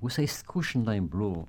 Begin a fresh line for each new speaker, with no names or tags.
We say excursion line blue